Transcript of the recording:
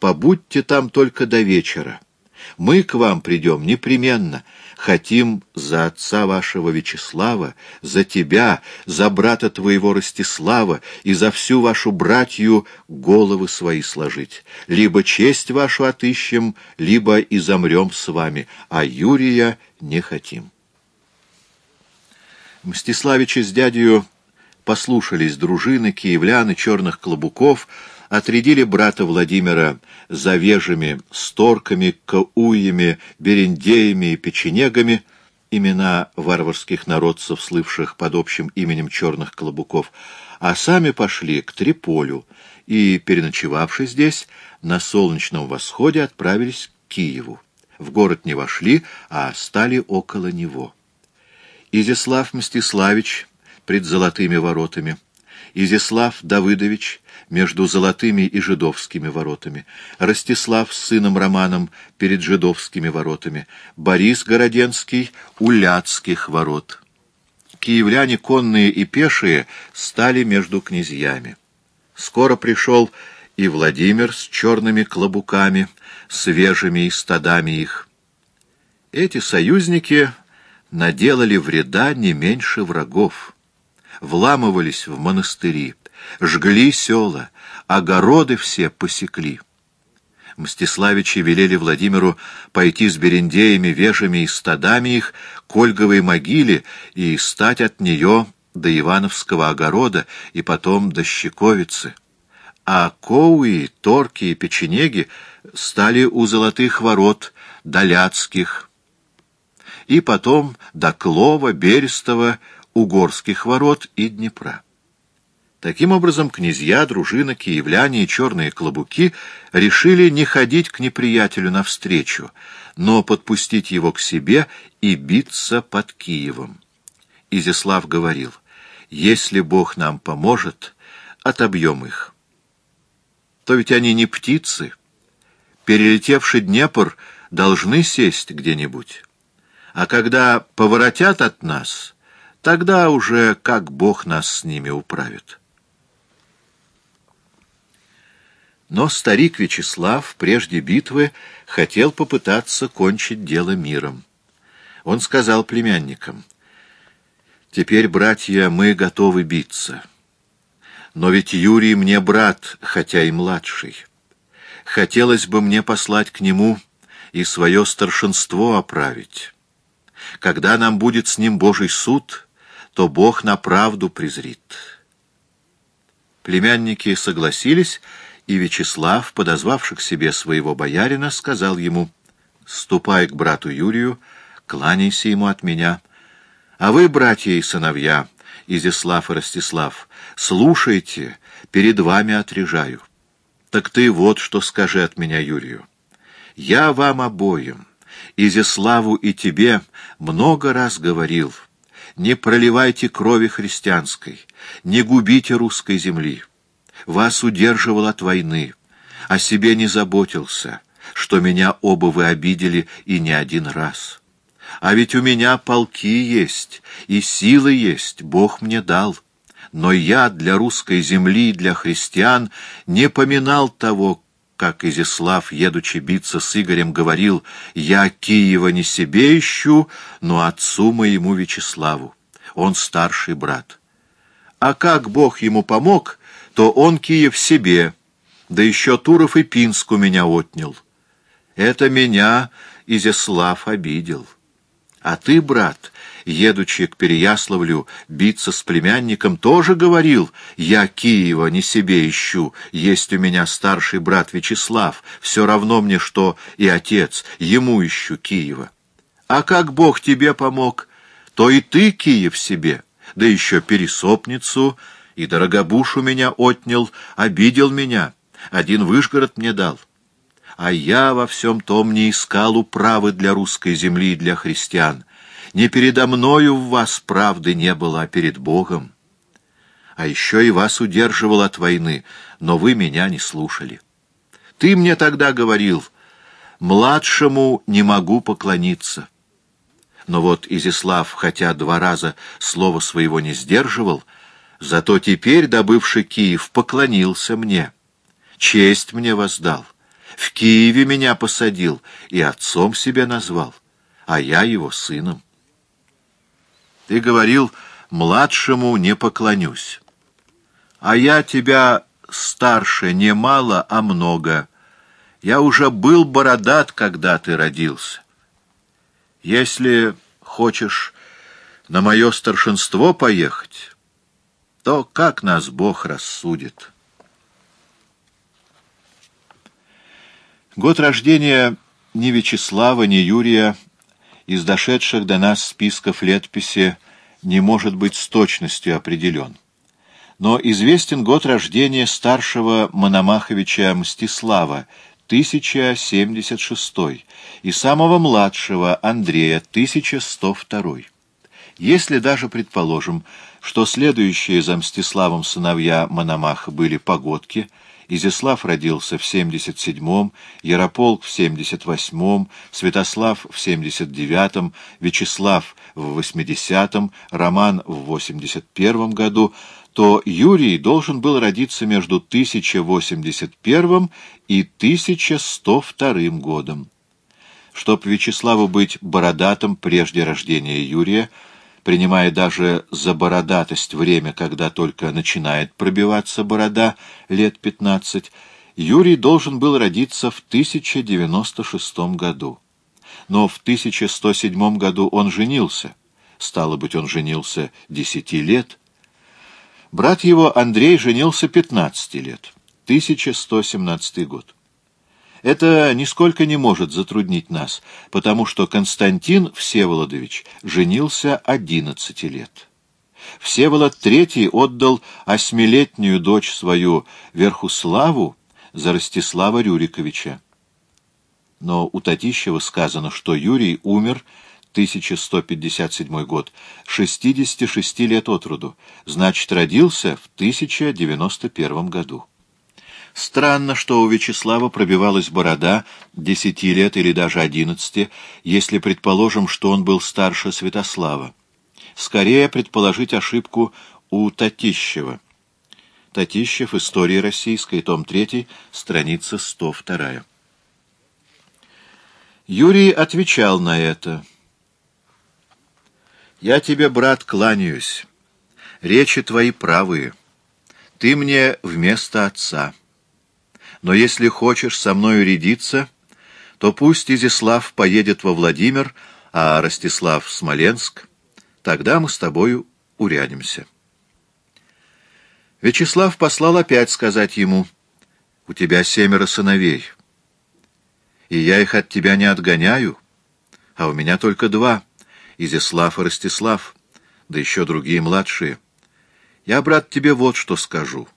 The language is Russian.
побудьте там только до вечера. Мы к вам придем непременно. Хотим за отца вашего Вячеслава, за тебя, за брата твоего Ростислава и за всю вашу братью головы свои сложить. Либо честь вашу отыщем, либо и замрем с вами, а Юрия не хотим. Мстиславичи с дядью послушались дружины, киевлян и черных клобуков, отрядили брата Владимира за вежами, сторками, кауями, берендеями и печенегами, имена варварских народцев, слывших под общим именем черных клобуков, а сами пошли к Триполю и, переночевавши здесь, на солнечном восходе отправились к Киеву. В город не вошли, а стали около него. Изяслав Мстиславич пред золотыми воротами, Изяслав Давыдович между золотыми и жидовскими воротами, Ростислав с сыном Романом перед жидовскими воротами, Борис Городенский у Ляцких ворот. Киевляне конные и пешие стали между князьями. Скоро пришел и Владимир с черными клобуками, свежими и стадами их. Эти союзники наделали вреда не меньше врагов. Вламывались в монастыри, жгли села, огороды все посекли. Мстиславичи велели Владимиру пойти с берендеями, вежами и стадами их к Ольговой могиле и стать от нее до Ивановского огорода и потом до Щековицы. А Коуи, Торки и Печенеги стали у Золотых ворот, Доляцких, и потом до Клова, Берестова, Угорских ворот и Днепра. Таким образом, князья, дружина, киевляне и черные клобуки решили не ходить к неприятелю навстречу, но подпустить его к себе и биться под Киевом. Изяслав говорил, «Если Бог нам поможет, отобьем их». То ведь они не птицы. Перелетевший Днепр, должны сесть где-нибудь. А когда поворотят от нас, тогда уже как Бог нас с ними управит. Но старик Вячеслав прежде битвы хотел попытаться кончить дело миром. Он сказал племянникам, «Теперь, братья, мы готовы биться. Но ведь Юрий мне брат, хотя и младший. Хотелось бы мне послать к нему и свое старшинство оправить. Когда нам будет с ним Божий суд, то Бог на правду презрит». Племянники согласились, и Вячеслав, подозвавший к себе своего боярина, сказал ему, «Ступай к брату Юрию, кланяйся ему от меня. А вы, братья и сыновья, Изяслав и Ростислав, слушайте, перед вами отрежаю. Так ты вот что скажи от меня Юрию. Я вам обоим, Изяславу и тебе, много раз говорил, не проливайте крови христианской, не губите русской земли» вас удерживал от войны, о себе не заботился, что меня оба вы обидели и не один раз. А ведь у меня полки есть, и силы есть, Бог мне дал. Но я для русской земли, для христиан не поминал того, как Изяслав, едучи биться с Игорем, говорил, «Я Киева не себе ищу, но отцу моему Вячеславу. Он старший брат». А как Бог ему помог, то он Киев себе, да еще Туров и Пинск у меня отнял. Это меня Изяслав обидел. А ты, брат, едучи к Переяславлю биться с племянником, тоже говорил, я Киева не себе ищу, есть у меня старший брат Вячеслав, все равно мне, что и отец, ему ищу Киева. А как Бог тебе помог, то и ты Киев себе, да еще пересопницу — и Дорогобушу меня отнял, обидел меня, один Вышгород мне дал. А я во всем том не искал управы для русской земли и для христиан. Не передо мною в вас правды не было, а перед Богом. А еще и вас удерживал от войны, но вы меня не слушали. Ты мне тогда говорил, младшему не могу поклониться. Но вот Изяслав, хотя два раза слова своего не сдерживал, — Зато теперь, добывший Киев, поклонился мне, честь мне воздал, В Киеве меня посадил и отцом себе назвал, а я его сыном. Ты говорил, младшему не поклонюсь. А я тебя старше не мало, а много. Я уже был бородат, когда ты родился. Если хочешь на мое старшинство поехать, то как нас Бог рассудит?» Год рождения ни Вячеслава, ни Юрия из дошедших до нас списков летописи не может быть с точностью определен. Но известен год рождения старшего Мономаховича Мстислава, 1076, и самого младшего Андрея, 1102. Если даже предположим, что следующие за Мстиславом сыновья Мономаха были погодки – Изяслав родился в 77-м, Ярополк в 78-м, Святослав в 79-м, Вячеслав в 80-м, Роман в 81-м году, то Юрий должен был родиться между 1081 и 1102 годом. Чтоб Вячеславу быть бородатым прежде рождения Юрия, принимая даже за бородатость время, когда только начинает пробиваться борода, лет пятнадцать, Юрий должен был родиться в 1096 году. Но в 1107 году он женился. Стало быть, он женился десяти лет. Брат его Андрей женился пятнадцати лет. 1117 год. Это нисколько не может затруднить нас, потому что Константин Всеволодович женился одиннадцати лет. Всеволод III отдал осьмилетнюю дочь свою Верхуславу за Ростислава Рюриковича. Но у Татищева сказано, что Юрий умер 1157 год, 66 лет от роду, значит, родился в 1091 году. Странно, что у Вячеслава пробивалась борода десяти лет или даже одиннадцати, если предположим, что он был старше Святослава. Скорее предположить ошибку у Татищева. Татищев. История российской. Том 3. Страница 102. Юрий отвечал на это. «Я тебе, брат, кланяюсь. Речи твои правые. Ты мне вместо отца» но если хочешь со мною рядиться, то пусть Изяслав поедет во Владимир, а Ростислав в Смоленск, тогда мы с тобою урядимся. Вячеслав послал опять сказать ему, «У тебя семеро сыновей, и я их от тебя не отгоняю, а у меня только два, Изяслав и Ростислав, да еще другие младшие. Я, брат, тебе вот что скажу».